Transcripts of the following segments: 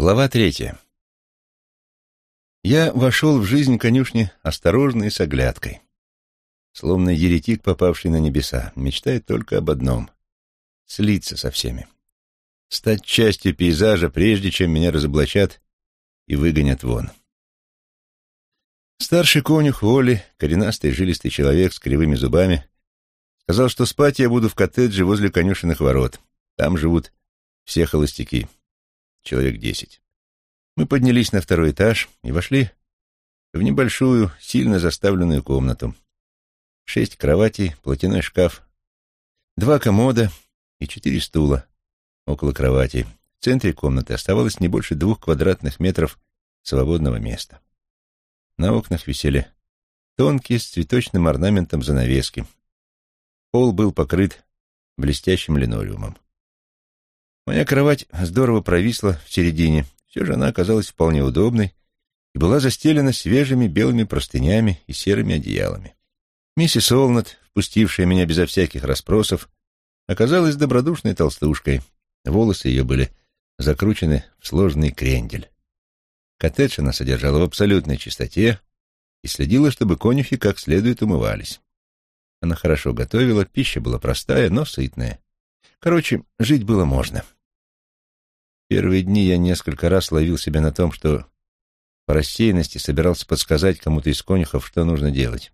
Глава третья. Я вошел в жизнь конюшни осторожно и с оглядкой. Словно еретик, попавший на небеса, мечтает только об одном — слиться со всеми. Стать частью пейзажа, прежде чем меня разоблачат и выгонят вон. Старший конюх Оли, коренастый жилистый человек с кривыми зубами, сказал, что спать я буду в коттедже возле конюшенных ворот. Там живут все холостяки человек десять. Мы поднялись на второй этаж и вошли в небольшую, сильно заставленную комнату. Шесть кроватей, платяной шкаф, два комода и четыре стула около кровати. В центре комнаты оставалось не больше двух квадратных метров свободного места. На окнах висели тонкие с цветочным орнаментом занавески. Пол был покрыт блестящим линолеумом. Моя кровать здорово провисла в середине, все же она оказалась вполне удобной и была застелена свежими белыми простынями и серыми одеялами. Миссис Олнат, впустившая меня безо всяких расспросов, оказалась добродушной толстушкой. Волосы ее были закручены в сложный крендель. Коттедж она содержала в абсолютной чистоте и следила, чтобы конюхи как следует умывались. Она хорошо готовила, пища была простая, но сытная. Короче, жить было можно. Первые дни я несколько раз ловил себя на том, что по рассеянности собирался подсказать кому-то из конюхов, что нужно делать.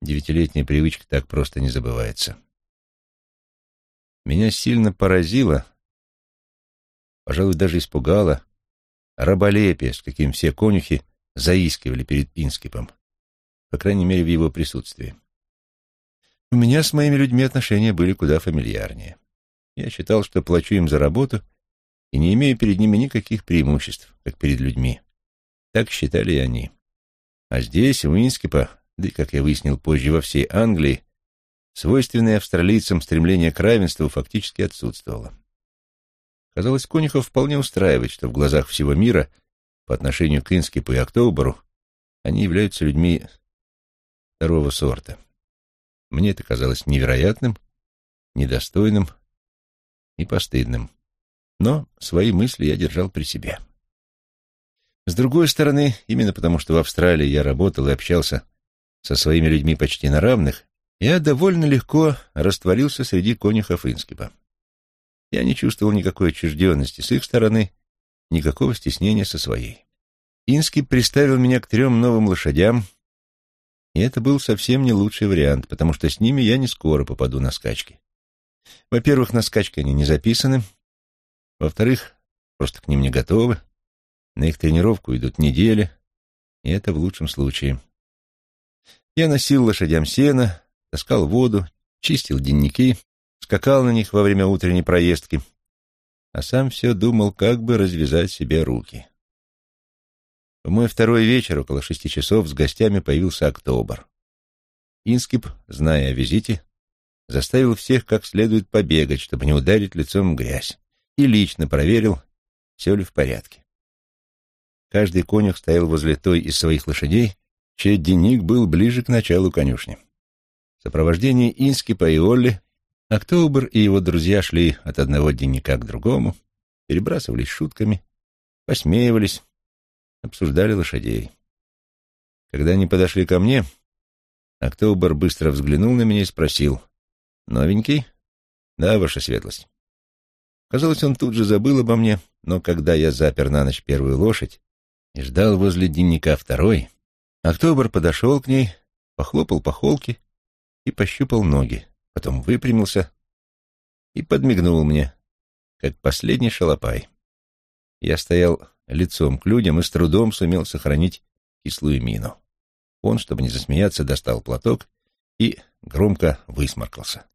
Девятилетняя привычка так просто не забывается. Меня сильно поразило, пожалуй, даже испугало, раболепие, с каким все конюхи заискивали перед Инскипом, по крайней мере, в его присутствии. У меня с моими людьми отношения были куда фамильярнее. Я считал, что плачу им за работу — и не имею перед ними никаких преимуществ, как перед людьми. Так считали и они. А здесь, у Инскипа, да и, как я выяснил позже, во всей Англии, свойственное австралийцам стремление к равенству фактически отсутствовало. Казалось, Конюхов вполне устраивает, что в глазах всего мира, по отношению к Инскипу и Октоберу, они являются людьми второго сорта. Мне это казалось невероятным, недостойным и постыдным. Но свои мысли я держал при себе. С другой стороны, именно потому что в Австралии я работал и общался со своими людьми почти на равных, я довольно легко растворился среди конюхов Инскипа. Я не чувствовал никакой отчужденности с их стороны, никакого стеснения со своей. Инскип приставил меня к трем новым лошадям, и это был совсем не лучший вариант, потому что с ними я не скоро попаду на скачки. Во-первых, на скачки они не записаны, во-вторых, просто к ним не готовы. На их тренировку идут недели, и это в лучшем случае. Я носил лошадям сено, таскал воду, чистил денники, скакал на них во время утренней проездки, а сам все думал, как бы развязать себе руки. В мой второй вечер, около шести часов, с гостями появился Октобер. Инскип, зная о визите, заставил всех как следует побегать, чтобы не ударить лицом грязь и лично проверил, все ли в порядке. Каждый конюх стоял возле той из своих лошадей, чей денник был ближе к началу конюшни. В сопровождении Инскипа и Олли Октобер и его друзья шли от одного денника к другому, перебрасывались шутками, посмеивались, обсуждали лошадей. Когда они подошли ко мне, Октобер быстро взглянул на меня и спросил, «Новенький?» «Да, ваша светлость». Казалось, он тут же забыл обо мне, но когда я запер на ночь первую лошадь и ждал возле дневника второй, Октобер подошел к ней, похлопал по холке и пощупал ноги, потом выпрямился и подмигнул мне, как последний шалопай. Я стоял лицом к людям и с трудом сумел сохранить кислую мину. Он, чтобы не засмеяться, достал платок и громко высморкался.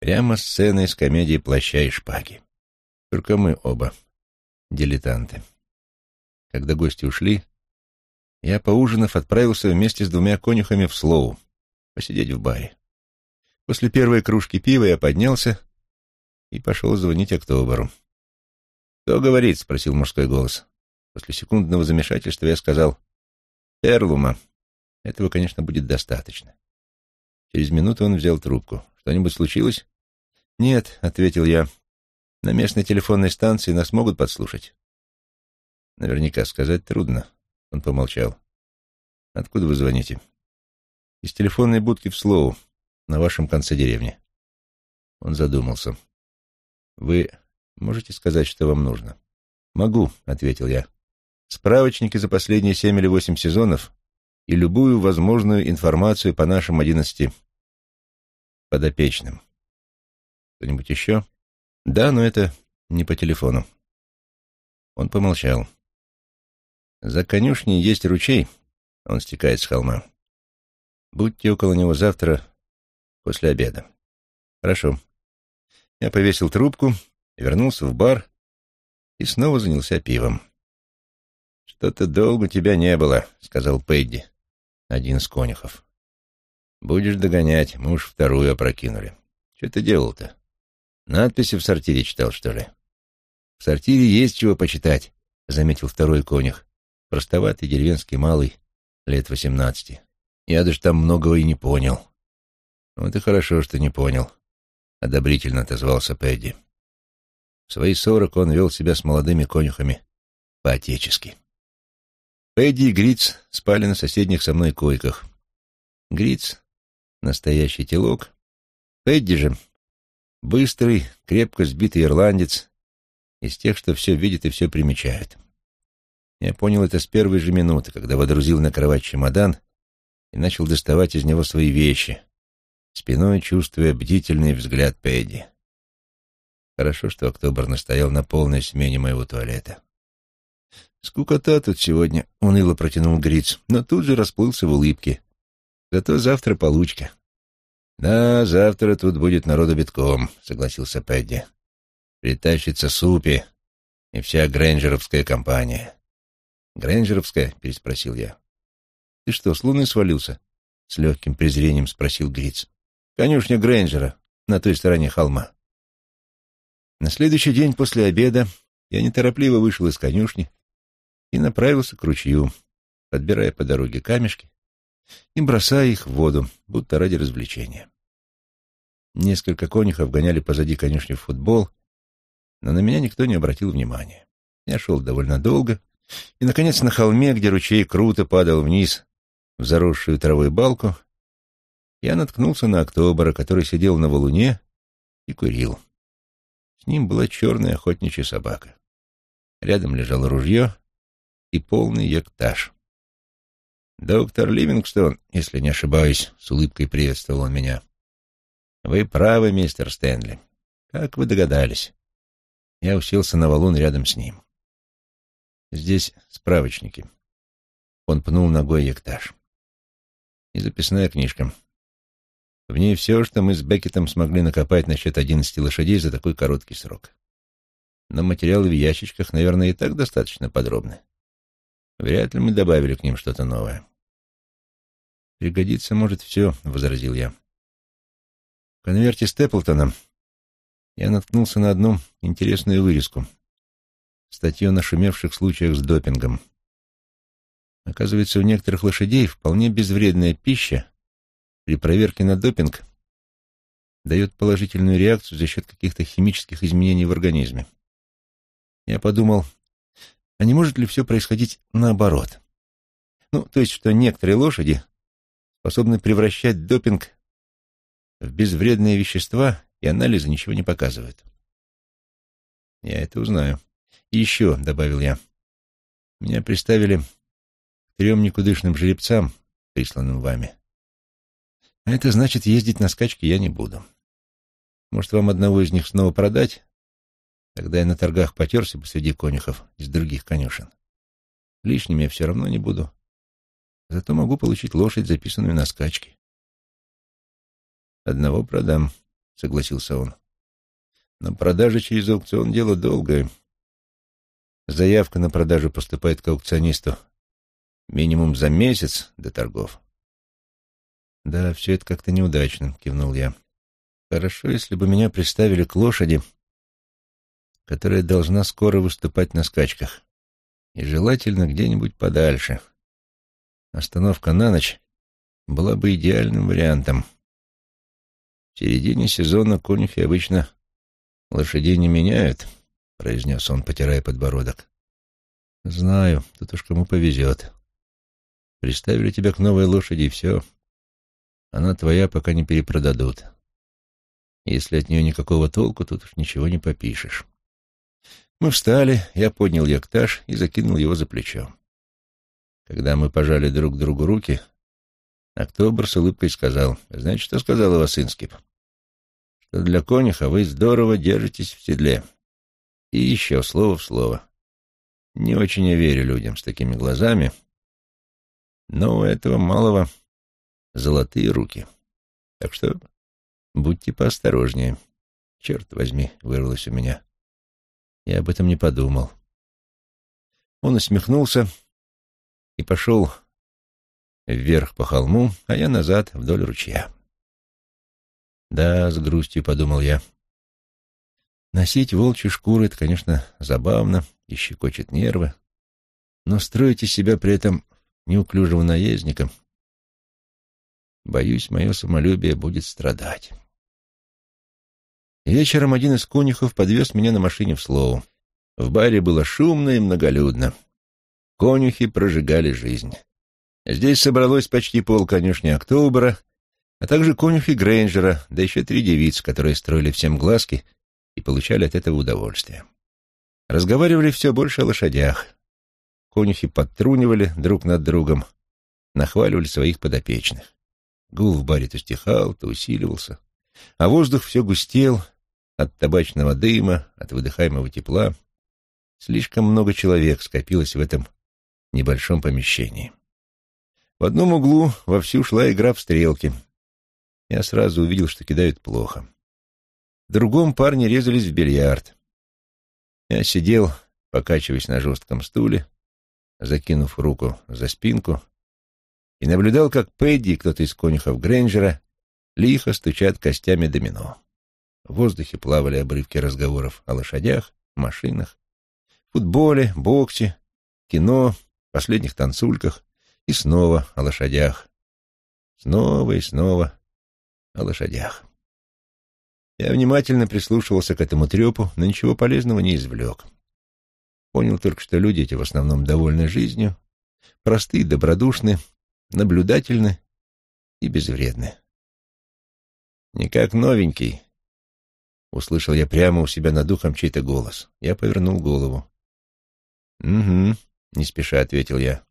Прямо сцена из комедии «Плаща и шпаги». Только мы оба дилетанты. Когда гости ушли, я, поужинав, отправился вместе с двумя конюхами в Слоу, посидеть в баре. После первой кружки пива я поднялся и пошел звонить Октоберу. «Кто говорит?» — спросил мужской голос. После секундного замешательства я сказал «Эрлума». Этого, конечно, будет достаточно. Через минуту он взял трубку. «Что-нибудь случилось?» «Нет», — ответил я. На местной телефонной станции нас могут подслушать. Наверняка сказать трудно. Он помолчал. Откуда вы звоните? Из телефонной будки в Слоу, на вашем конце деревни. Он задумался. Вы можете сказать, что вам нужно? Могу, ответил я. Справочники за последние семь или восемь сезонов и любую возможную информацию по нашим одиннадцати подопечным. Кто-нибудь еще? Да, но это не по телефону. Он помолчал. За конюшней есть ручей, он стекает с холма. Будьте около него завтра после обеда. Хорошо. Я повесил трубку, вернулся в бар и снова занялся пивом. «Что-то долго тебя не было», — сказал Пэдди, один из конюхов. «Будешь догонять, мы уж вторую опрокинули. Что ты делал-то? Надписи в сортире читал, что ли?» «В сортире есть чего почитать», — заметил второй конюх, простоватый деревенский малый, лет восемнадцати. «Я даже там многого и не понял». «Вот и хорошо, что не понял», — одобрительно отозвался Пэдди. В свои сорок он вел себя с молодыми конюхами по-отечески. Пэдди и Гриц спали на соседних со мной койках. Гриц — настоящий телок. Пэдди же — быстрый, крепко сбитый ирландец, из тех, что все видит и все примечает. Я понял это с первой же минуты, когда водрузил на кровать чемодан и начал доставать из него свои вещи, спиной чувствуя бдительный взгляд Пэдди. Хорошо, что Октобер настоял на полной смене моего туалета. «Скукота тут сегодня», — уныло протянул Гриц, но тут же расплылся в улыбке. «Зато завтра получка». «Да, завтра тут будет народу битком», — согласился Пэдди. «Притащится Супи и вся Грэнджеровская компания». «Грэнджеровская?» — переспросил я. «Ты что, с луны свалился?» — с легким презрением спросил Гриц. «Конюшня Грэнджера на той стороне холма». На следующий день после обеда я неторопливо вышел из конюшни и направился к ручью, подбирая по дороге камешки и бросая их в воду, будто ради развлечения. Несколько конюхов гоняли позади конюшни в футбол, но на меня никто не обратил внимания. Я шел довольно долго, и, наконец, на холме, где ручей круто падал вниз в заросшую травой балку, я наткнулся на Октобера, который сидел на валуне и курил. С ним была черная охотничья собака. Рядом лежало ружье, и полный яктаж. «Доктор Ливингстон, если не ошибаюсь», — с улыбкой приветствовал он меня. «Вы правы, мистер Стэнли. Как вы догадались?» Я уселся на валун рядом с ним. «Здесь справочники». Он пнул ногой яктаж. «И записная книжка. В ней все, что мы с Беккетом смогли накопать насчет одиннадцати лошадей за такой короткий срок. Но материалы в ящичках, наверное, и так достаточно подробны. Вряд ли мы добавили к ним что-то новое. «Пригодится, может, все», — возразил я. В конверте Степлтона я наткнулся на одну интересную вырезку. Статью о нашумевших случаях с допингом. Оказывается, у некоторых лошадей вполне безвредная пища при проверке на допинг дает положительную реакцию за счет каких-то химических изменений в организме. Я подумал, а не может ли все происходить наоборот? Ну, то есть, что некоторые лошади способны превращать допинг в безвредные вещества, и анализы ничего не показывают. Я это узнаю. И еще, — добавил я, — меня приставили к трем никудышным жеребцам, присланным вами. А это значит, ездить на скачки я не буду. Может, вам одного из них снова продать, Тогда я на торгах потерся бы среди конюхов из других конюшен. Лишним я все равно не буду. Зато могу получить лошадь, записанную на скачки. «Одного продам», — согласился он. «Но продажа через аукцион — дело долгое. Заявка на продажу поступает к аукционисту минимум за месяц до торгов». «Да, все это как-то неудачно», — кивнул я. «Хорошо, если бы меня приставили к лошади, которая должна скоро выступать на скачках. И желательно где-нибудь подальше. Остановка на ночь была бы идеальным вариантом. В середине сезона конюхи обычно лошадей не меняют, произнес он, потирая подбородок. Знаю, тут уж кому повезет. Приставили тебя к новой лошади, и все. Она твоя, пока не перепродадут. Если от нее никакого толку, тут уж ничего не попишешь. Мы встали, я поднял яктаж и закинул его за плечо. Когда мы пожали друг другу руки, Октобер с улыбкой сказал, «Знаете, что сказал у вас Инскип? Что для конюха вы здорово держитесь в седле. И еще слово в слово. Не очень я верю людям с такими глазами, но у этого малого золотые руки. Так что будьте поосторожнее. Черт возьми, вырвалось у меня. Я об этом не подумал. Он усмехнулся и пошел вверх по холму, а я назад вдоль ручья. Да, с грустью подумал я. Носить волчьи шкуры — это, конечно, забавно и щекочет нервы, но строить из себя при этом неуклюжего наездника, боюсь, мое самолюбие будет страдать. Вечером один из конюхов подвез меня на машине в Слоу. В баре было шумно и многолюдно. Конюхи прожигали жизнь. Здесь собралось почти пол конюшни Октобера, а также конюхи Грейнджера, да еще три девиц, которые строили всем глазки и получали от этого удовольствие. Разговаривали все больше о лошадях. Конюхи подтрунивали друг над другом, нахваливали своих подопечных. Гул в баре то стихал, то усиливался, а воздух все густел, от табачного дыма, от выдыхаемого тепла. Слишком много человек скопилось в этом небольшом помещении. В одном углу вовсю шла игра в стрелки. Я сразу увидел, что кидают плохо. В другом парни резались в бильярд. Я сидел, покачиваясь на жестком стуле, закинув руку за спинку, и наблюдал, как Пэдди и кто-то из конюхов Грейнджера лихо стучат костями домино. В воздухе плавали обрывки разговоров о лошадях, машинах, футболе, боксе, кино, последних танцульках и снова о лошадях. Снова и снова о лошадях. Я внимательно прислушивался к этому трепу, но ничего полезного не извлек. Понял только, что люди эти в основном довольны жизнью, простые, добродушны, наблюдательны и безвредны. Не как новенький, Услышал я прямо у себя над ухом чей-то голос. Я повернул голову. «Угу», — не спеша ответил я.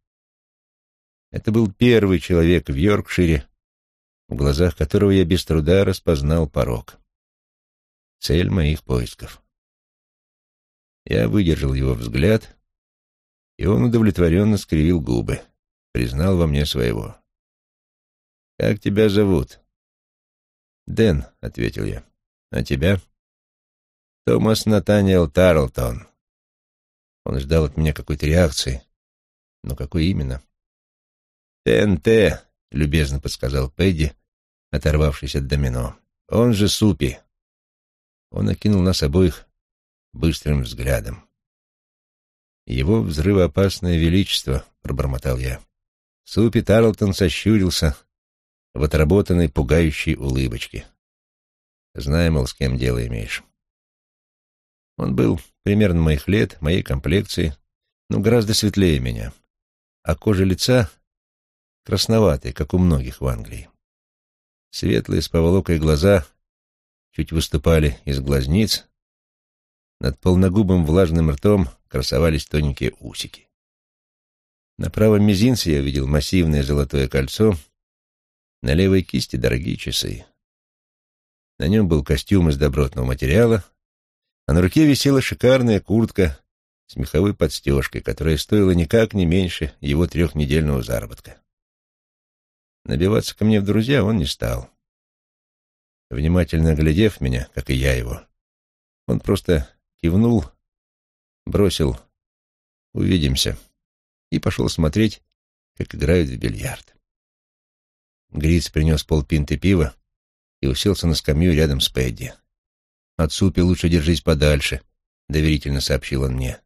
Это был первый человек в Йоркшире, в глазах которого я без труда распознал порог. Цель моих поисков. Я выдержал его взгляд, и он удовлетворенно скривил губы, признал во мне своего. «Как тебя зовут?» «Дэн», — ответил я. А тебя? Томас Натаниэл Тарлтон. Он ждал от меня какой-то реакции. Но какой именно? ТНТ, любезно подсказал Пэдди, оторвавшись от домино. Он же Супи. Он окинул нас обоих быстрым взглядом. «Его взрывоопасное величество», — пробормотал я. Супи Тарлтон сощурился в отработанной пугающей улыбочке зная, мол, с кем дело имеешь. Он был примерно моих лет, моей комплекции, но гораздо светлее меня, а кожа лица красноватая, как у многих в Англии. Светлые с поволокой глаза чуть выступали из глазниц, над полногубым влажным ртом красовались тоненькие усики. На правом мизинце я увидел массивное золотое кольцо, на левой кисти дорогие часы. На нем был костюм из добротного материала, а на руке висела шикарная куртка с меховой подстежкой, которая стоила никак не меньше его трехнедельного заработка. Набиваться ко мне в друзья он не стал. Внимательно глядев меня, как и я его, он просто кивнул, бросил «Увидимся» и пошел смотреть, как играют в бильярд. Гриц принес полпинты пива, и уселся на скамью рядом с Пэдди. «От Супи лучше держись подальше», — доверительно сообщил он мне.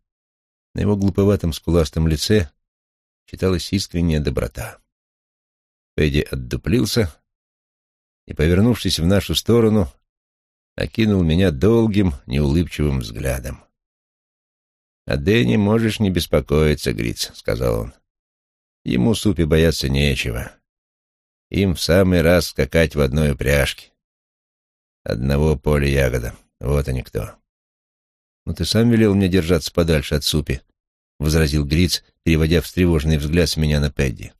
На его глуповатом скуластом лице читалась искренняя доброта. Пэдди отдуплился и, повернувшись в нашу сторону, окинул меня долгим, неулыбчивым взглядом. «О Дэне можешь не беспокоиться, Гриц», — сказал он. «Ему супе бояться нечего. Им в самый раз скакать в одной упряжке. Одного поля ягода. Вот они кто». «Ну ты сам велел мне держаться подальше от супи», — возразил Гриц, переводя встревоженный взгляд с меня на Пэдди.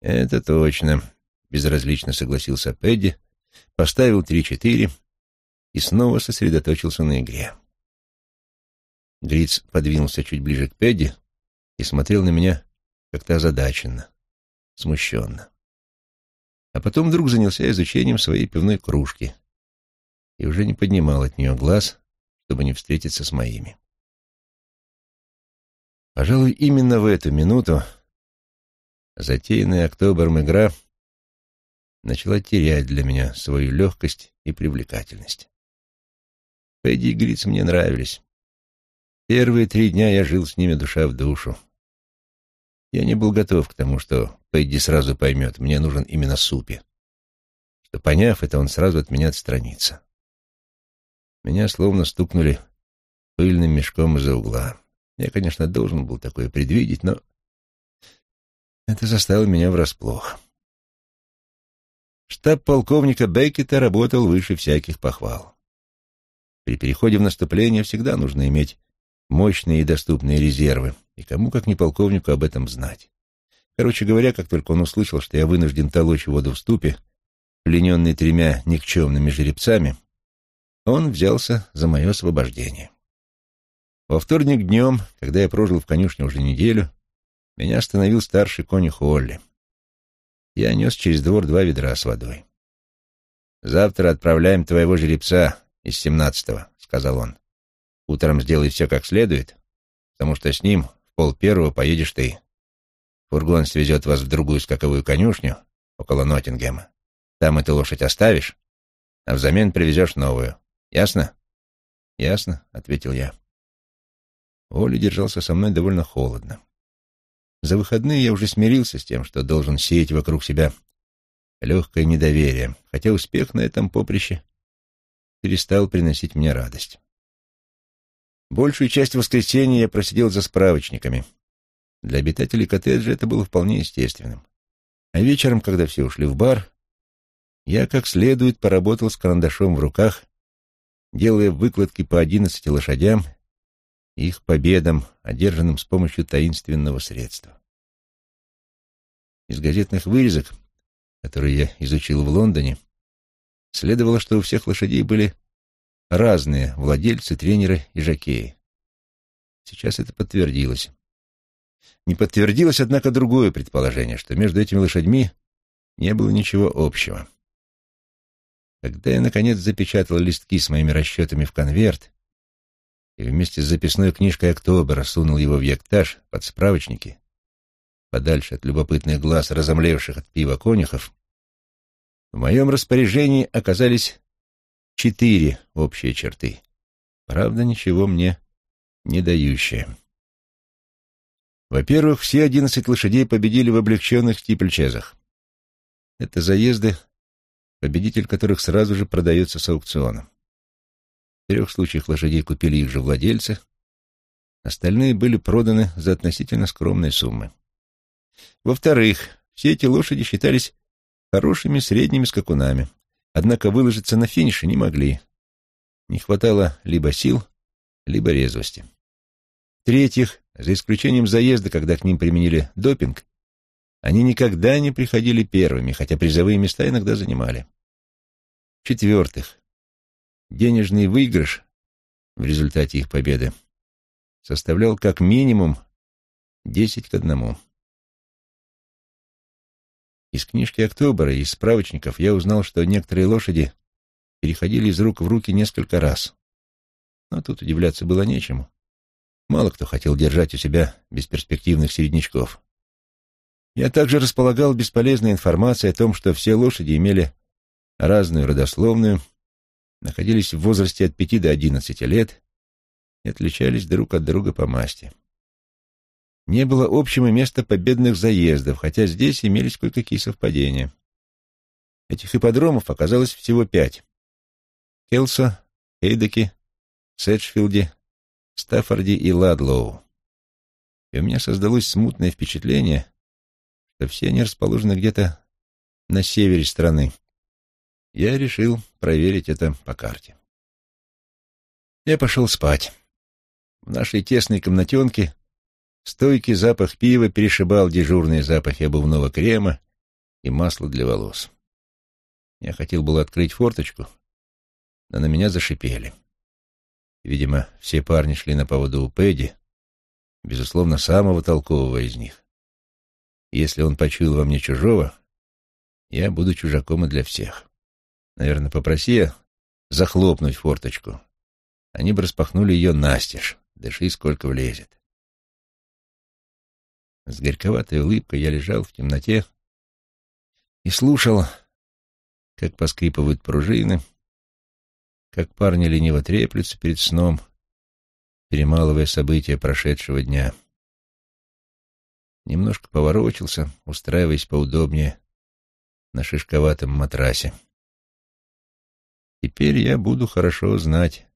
«Это точно», — безразлично согласился Пэдди, поставил три-четыре и снова сосредоточился на игре. Гриц подвинулся чуть ближе к Пэдди и смотрел на меня как-то озадаченно, смущенно. А потом вдруг занялся изучением своей пивной кружки и уже не поднимал от нее глаз, чтобы не встретиться с моими. Пожалуй, именно в эту минуту затеянная октобером игра начала терять для меня свою легкость и привлекательность. Пэдди и Гриц мне нравились. Первые три дня я жил с ними душа в душу. Я не был готов к тому, что Пэдди сразу поймет, мне нужен именно Супи. Что, поняв это, он сразу от меня отстранится. Меня словно стукнули пыльным мешком из-за угла. Я, конечно, должен был такое предвидеть, но это заставило меня врасплох. Штаб полковника Беккета работал выше всяких похвал. При переходе в наступление всегда нужно иметь мощные и доступные резервы, и кому, как не полковнику, об этом знать. Короче говоря, как только он услышал, что я вынужден толочь воду в ступе, плененный тремя никчемными жеребцами, он взялся за мое освобождение. Во вторник днем, когда я прожил в конюшне уже неделю, меня остановил старший конюх Олли. Я нес через двор два ведра с водой. «Завтра отправляем твоего жеребца из семнадцатого», — сказал он. Утром сделай все как следует, потому что с ним пол первого поедешь ты. Фургон свезет вас в другую скаковую конюшню около Ноттингема. Там эту лошадь оставишь, а взамен привезешь новую. Ясно? Ясно, — ответил я. Оля держался со мной довольно холодно. За выходные я уже смирился с тем, что должен сеять вокруг себя легкое недоверие, хотя успех на этом поприще перестал приносить мне радость. Большую часть воскресенья я просидел за справочниками. Для обитателей коттеджа это было вполне естественным. А вечером, когда все ушли в бар, я как следует поработал с карандашом в руках, делая выкладки по одиннадцати лошадям и их победам, одержанным с помощью таинственного средства. Из газетных вырезок, которые я изучил в Лондоне, следовало, что у всех лошадей были разные владельцы, тренеры и жокеи. Сейчас это подтвердилось. Не подтвердилось, однако, другое предположение, что между этими лошадьми не было ничего общего. Когда я, наконец, запечатал листки с моими расчетами в конверт и вместе с записной книжкой Октобера сунул его в яктаж под справочники, подальше от любопытных глаз, разомлевших от пива конюхов, в моем распоряжении оказались четыре общие черты. Правда, ничего мне не дающие. Во-первых, все одиннадцать лошадей победили в облегченных стипльчезах. Это заезды, победитель которых сразу же продается с аукциона. В трех случаях лошадей купили их же владельцы, остальные были проданы за относительно скромные суммы. Во-вторых, все эти лошади считались хорошими средними скакунами, Однако выложиться на финише не могли. Не хватало либо сил, либо резвости. В-третьих, за исключением заезда, когда к ним применили допинг, они никогда не приходили первыми, хотя призовые места иногда занимали. В-четвертых, денежный выигрыш в результате их победы составлял как минимум десять к одному. Из книжки Октобера и из справочников я узнал, что некоторые лошади переходили из рук в руки несколько раз. Но тут удивляться было нечему. Мало кто хотел держать у себя бесперспективных середнячков. Я также располагал бесполезной информацией о том, что все лошади имели разную родословную, находились в возрасте от пяти до одиннадцати лет и отличались друг от друга по масти не было общего места победных заездов, хотя здесь имелись кое-какие совпадения. Этих ипподромов оказалось всего пять. Келсо, Эйдеке, Сэджфилде Стаффорде и Ладлоу. И у меня создалось смутное впечатление, что все они расположены где-то на севере страны. Я решил проверить это по карте. Я пошел спать. В нашей тесной комнатенке стойкий запах пива перешибал дежурные запахи обувного крема и масла для волос. Я хотел было открыть форточку, но на меня зашипели. Видимо, все парни шли на поводу у Пэдди, безусловно, самого толкового из них. Если он почуял во мне чужого, я буду чужаком и для всех. Наверное, попроси я захлопнуть форточку. Они бы распахнули ее настежь, дыши сколько влезет. С горьковатой улыбкой я лежал в темноте и слушал, как поскрипывают пружины, как парни лениво треплются перед сном, перемалывая события прошедшего дня. Немножко поворочился, устраиваясь поудобнее на шишковатом матрасе. Теперь я буду хорошо знать,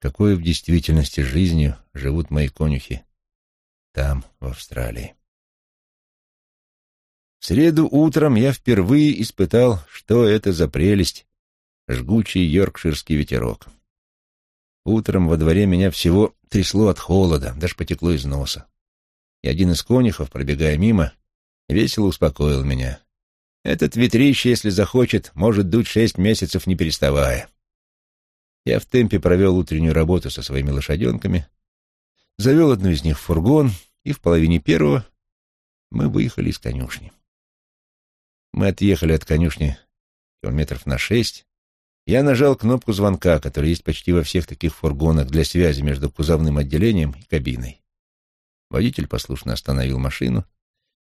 какой в действительности жизнью живут мои конюхи там, в Австралии. В среду утром я впервые испытал, что это за прелесть, жгучий йоркширский ветерок. Утром во дворе меня всего трясло от холода, даже потекло из носа. И один из конюхов, пробегая мимо, весело успокоил меня. Этот ветрище, если захочет, может дуть шесть месяцев, не переставая. Я в темпе провел утреннюю работу со своими лошаденками, завел одну из них в фургон, и в половине первого мы выехали из конюшни. Мы отъехали от конюшни километров на шесть. Я нажал кнопку звонка, которая есть почти во всех таких фургонах для связи между кузовным отделением и кабиной. Водитель послушно остановил машину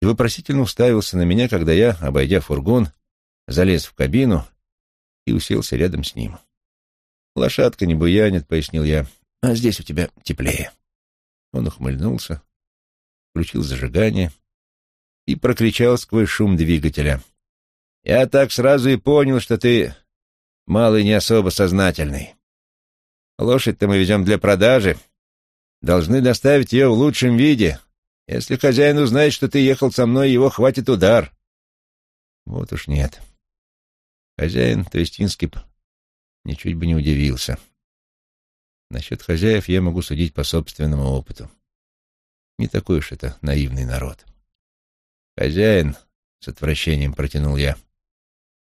и вопросительно уставился на меня, когда я, обойдя фургон, залез в кабину и уселся рядом с ним. «Лошадка не буянит», — пояснил я, — «а здесь у тебя теплее». Он ухмыльнулся, включил зажигание и прокричал сквозь шум двигателя. Я так сразу и понял, что ты малый не особо сознательный. Лошадь-то мы везем для продажи. Должны доставить ее в лучшем виде. Если хозяин узнает, что ты ехал со мной, его хватит удар. Вот уж нет. Хозяин, то есть Инскип, ничуть бы не удивился. Насчет хозяев я могу судить по собственному опыту. Не такой уж это наивный народ. Хозяин, с отвращением протянул я,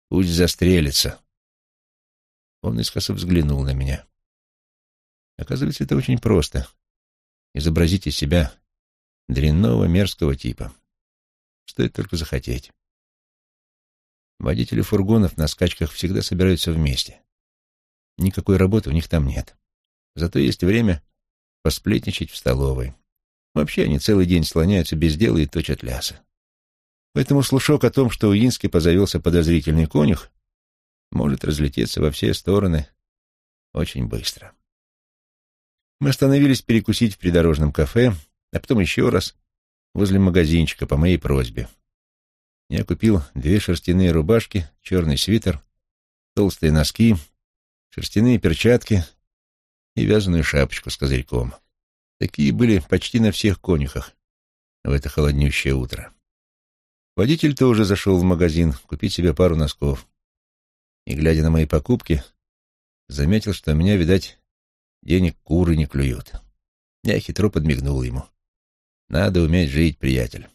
Пусть застрелится. Он искоса взглянул на меня. Оказывается, это очень просто. Изобразить из себя дрянного мерзкого типа. Стоит только захотеть. Водители фургонов на скачках всегда собираются вместе. Никакой работы у них там нет. Зато есть время посплетничать в столовой. Вообще они целый день слоняются без дела и точат лясы. Поэтому слушок о том, что у Ински позавелся подозрительный конюх, может разлететься во все стороны очень быстро. Мы остановились перекусить в придорожном кафе, а потом еще раз возле магазинчика по моей просьбе. Я купил две шерстяные рубашки, черный свитер, толстые носки, шерстяные перчатки и вязаную шапочку с козырьком. Такие были почти на всех конюхах в это холоднющее утро. Водитель тоже зашел в магазин купить себе пару носков. И, глядя на мои покупки, заметил, что меня, видать, денег куры не клюют. Я хитро подмигнул ему. Надо уметь жить, приятель.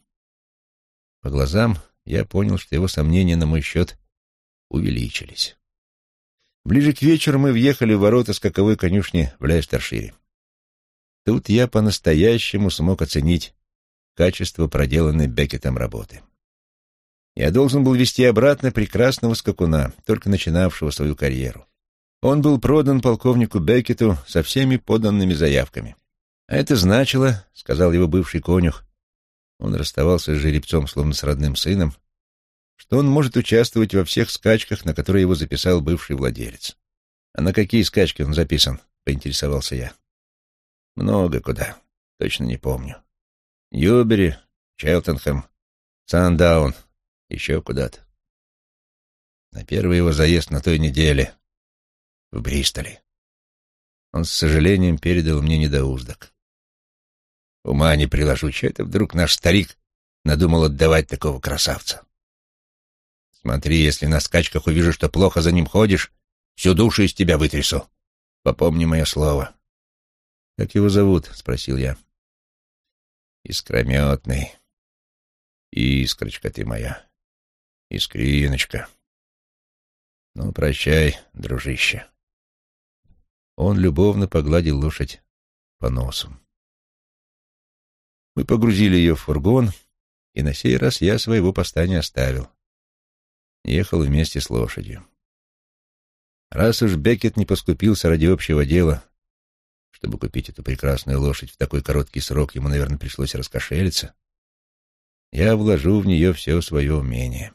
По глазам я понял, что его сомнения на мой счет увеличились. Ближе к вечеру мы въехали в ворота скаковой конюшни в Лейстершире. Тут я по-настоящему смог оценить качество проделанной Беккетом работы. Я должен был вести обратно прекрасного скакуна, только начинавшего свою карьеру. Он был продан полковнику Беккету со всеми поданными заявками. А это значило, — сказал его бывший конюх, он расставался с жеребцом, словно с родным сыном, что он может участвовать во всех скачках, на которые его записал бывший владелец. «А на какие скачки он записан?» — поинтересовался я. «Много куда. Точно не помню. Ньюбери, Челтенхэм, Сандаун, еще куда-то. На первый его заезд на той неделе в Бристоле. Он с сожалением передал мне недоуздок. Ума не приложу, что это вдруг наш старик надумал отдавать такого красавца. Смотри, если на скачках увижу, что плохо за ним ходишь, всю душу из тебя вытрясу. Попомни мое слово. — Как его зовут? — спросил я. — Искрометный. Искрочка ты моя. Искриночка. Ну, прощай, дружище. Он любовно погладил лошадь по носу. Мы погрузили ее в фургон, и на сей раз я своего поста не оставил. Ехал вместе с лошадью. Раз уж Беккет не поскупился ради общего дела, чтобы купить эту прекрасную лошадь в такой короткий срок, ему, наверное, пришлось раскошелиться, я вложу в нее все свое умение.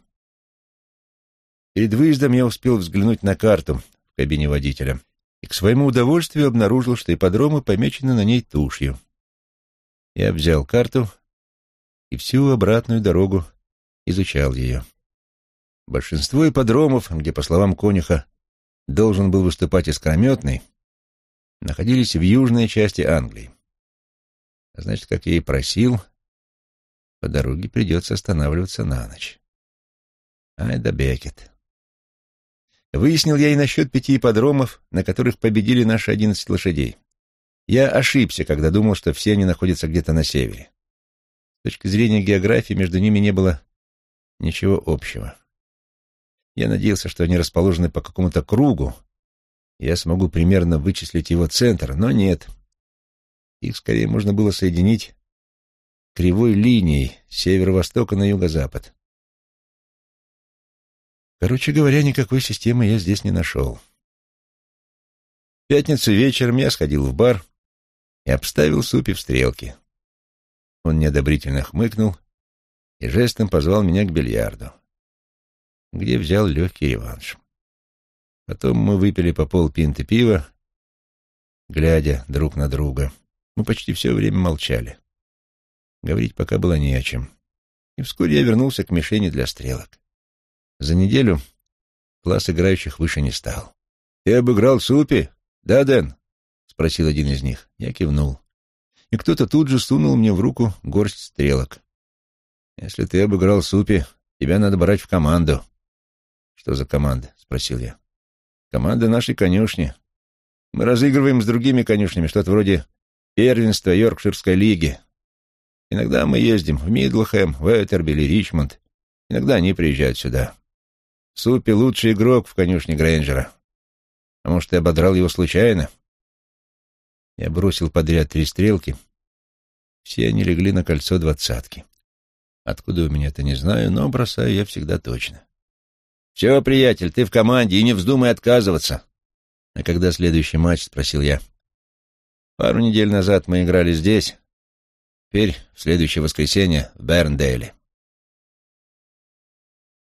Перед выездом я успел взглянуть на карту в кабине водителя и к своему удовольствию обнаружил, что ипподромы помечены на ней тушью. Я взял карту и всю обратную дорогу изучал ее. Большинство ипподромов, где, по словам конюха, должен был выступать искрометный, находились в южной части Англии. А значит, как я и просил, по дороге придется останавливаться на ночь. Ай да Бекет. Выяснил я и насчет пяти ипподромов, на которых победили наши одиннадцать лошадей. Я ошибся, когда думал, что все они находятся где-то на севере. С точки зрения географии между ними не было ничего общего. Я надеялся, что они расположены по какому-то кругу, я смогу примерно вычислить его центр, но нет. Их скорее можно было соединить кривой линией с северо-востока на юго-запад. Короче говоря, никакой системы я здесь не нашел. В пятницу вечером я сходил в бар и обставил Супи в стрелке. Он неодобрительно хмыкнул и жестом позвал меня к бильярду, где взял легкий реванш. Потом мы выпили по полпинты пива, глядя друг на друга. Мы почти все время молчали. Говорить пока было не о чем. И вскоре я вернулся к мишени для стрелок. За неделю класс играющих выше не стал. «Ты обыграл Супи? Да, Дэн?» — спросил один из них. Я кивнул. И кто-то тут же сунул мне в руку горсть стрелок. «Если ты обыграл Супи, тебя надо брать в команду». «Что за команда?» — спросил я. «Команда нашей конюшни. Мы разыгрываем с другими конюшнями что-то вроде первенства Йоркширской лиги. Иногда мы ездим в Мидлхэм, в Этербиль Ричмонд. Иногда они приезжают сюда. Супи — лучший игрок в конюшне Грейнджера. А может, ты ободрал его случайно? Я бросил подряд три стрелки. Все они легли на кольцо двадцатки. Откуда у меня это не знаю, но бросаю я всегда точно. «Все, приятель, ты в команде, и не вздумай отказываться». «А когда следующий матч?» — спросил я. «Пару недель назад мы играли здесь, теперь в следующее воскресенье в Берндейле».